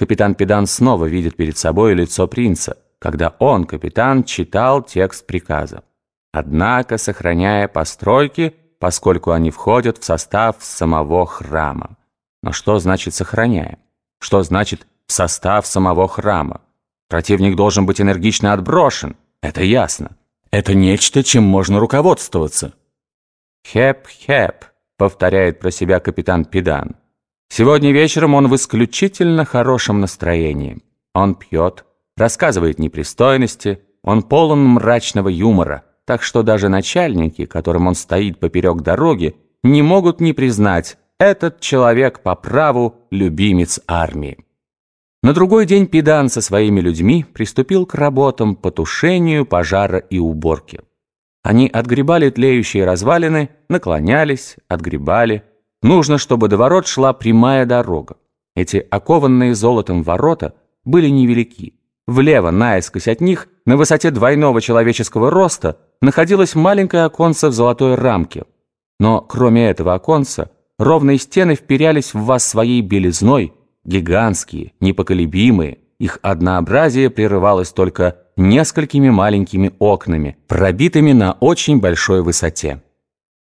Капитан Педан снова видит перед собой лицо принца, когда он, капитан, читал текст приказа. Однако, сохраняя постройки, поскольку они входят в состав самого храма. Но что значит «сохраняя»? Что значит «в состав самого храма»? Противник должен быть энергично отброшен, это ясно. Это нечто, чем можно руководствоваться. «Хеп-хеп», — повторяет про себя капитан Педан. Сегодня вечером он в исключительно хорошем настроении. Он пьет, рассказывает непристойности, он полон мрачного юмора, так что даже начальники, которым он стоит поперек дороги, не могут не признать, этот человек по праву любимец армии. На другой день Педан со своими людьми приступил к работам по тушению пожара и уборке. Они отгребали тлеющие развалины, наклонялись, отгребали, Нужно, чтобы до ворот шла прямая дорога. Эти окованные золотом ворота были невелики. Влево, наискось от них, на высоте двойного человеческого роста, находилось маленькое оконце в золотой рамке. Но кроме этого оконца, ровные стены вперялись в вас своей белизной, гигантские, непоколебимые, их однообразие прерывалось только несколькими маленькими окнами, пробитыми на очень большой высоте.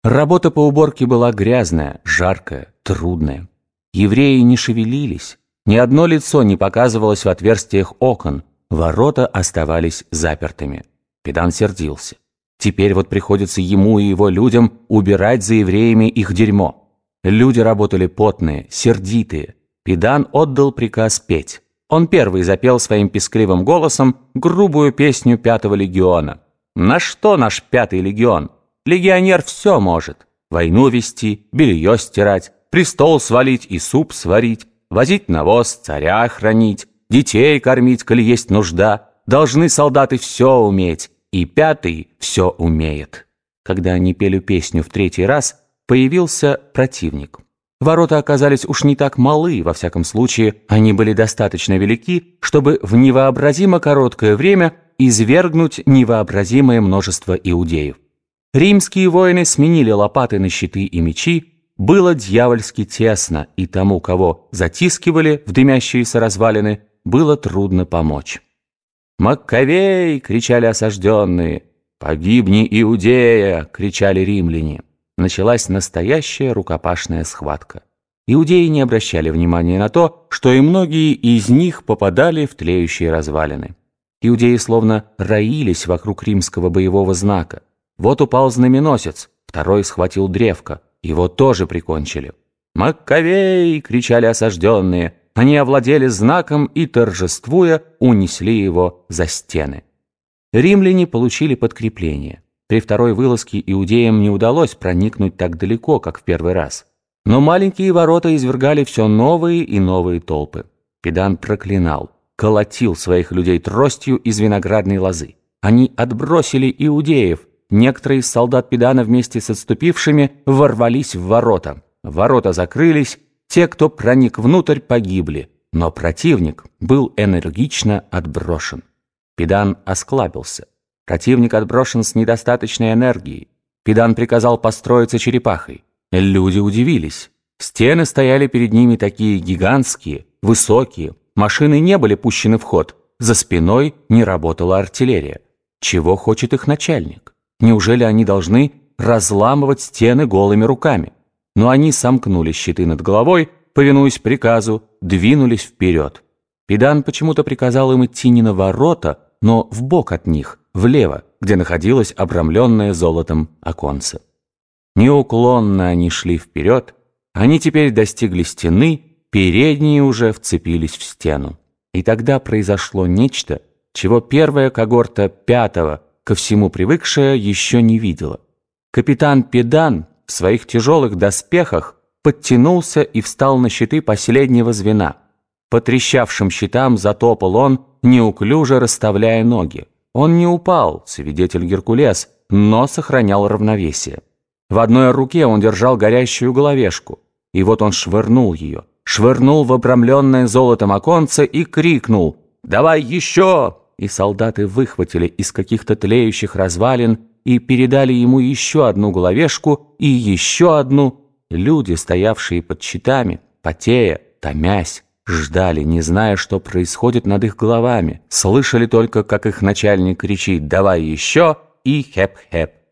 Работа по уборке была грязная, жаркая, трудная. Евреи не шевелились, ни одно лицо не показывалось в отверстиях окон, ворота оставались запертыми. Педан сердился. Теперь вот приходится ему и его людям убирать за евреями их дерьмо. Люди работали потные, сердитые. Педан отдал приказ петь. Он первый запел своим пескливым голосом грубую песню Пятого легиона. «На что наш Пятый легион?» Легионер все может. Войну вести, белье стирать, престол свалить и суп сварить, возить навоз, царя хранить, детей кормить, коли есть нужда. Должны солдаты все уметь, и пятый все умеет. Когда они пели песню в третий раз, появился противник. Ворота оказались уж не так малы, во всяком случае, они были достаточно велики, чтобы в невообразимо короткое время извергнуть невообразимое множество иудеев. Римские воины сменили лопаты на щиты и мечи, было дьявольски тесно, и тому, кого затискивали в дымящиеся развалины, было трудно помочь. «Маккавей!» — кричали осажденные. «Погибни, Иудея!» — кричали римляне. Началась настоящая рукопашная схватка. Иудеи не обращали внимания на то, что и многие из них попадали в тлеющие развалины. Иудеи словно роились вокруг римского боевого знака. Вот упал знаменосец, второй схватил древко, его тоже прикончили. «Маккавей!» — кричали осажденные. Они овладели знаком и, торжествуя, унесли его за стены. Римляне получили подкрепление. При второй вылазке иудеям не удалось проникнуть так далеко, как в первый раз. Но маленькие ворота извергали все новые и новые толпы. Педан проклинал, колотил своих людей тростью из виноградной лозы. Они отбросили иудеев, некоторые из солдат Педана вместе с отступившими ворвались в ворота. Ворота закрылись, те, кто проник внутрь, погибли, но противник был энергично отброшен. Педан осклабился. Противник отброшен с недостаточной энергией. Педан приказал построиться черепахой. Люди удивились. Стены стояли перед ними такие гигантские, высокие. Машины не были пущены в ход. За спиной не работала артиллерия. Чего хочет их начальник? Неужели они должны разламывать стены голыми руками? Но они сомкнули щиты над головой, повинуясь приказу, двинулись вперед. Педан почему-то приказал им идти не на ворота, но в бок от них, влево, где находилось обрамленное золотом оконце. Неуклонно они шли вперед, они теперь достигли стены, передние уже вцепились в стену. И тогда произошло нечто, чего первая когорта пятого ко всему привыкшая, еще не видела. Капитан Педан в своих тяжелых доспехах подтянулся и встал на щиты последнего звена. По трещавшим щитам затопал он, неуклюже расставляя ноги. Он не упал, свидетель Геркулес, но сохранял равновесие. В одной руке он держал горящую головешку, и вот он швырнул ее, швырнул в обрамленное золотом оконце и крикнул «Давай еще!» И солдаты выхватили из каких-то тлеющих развалин и передали ему еще одну головешку и еще одну. Люди, стоявшие под щитами, потея, томясь, ждали, не зная, что происходит над их головами, слышали только, как их начальник кричит «давай еще» и «хэп-хэп».